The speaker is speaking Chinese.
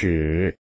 始。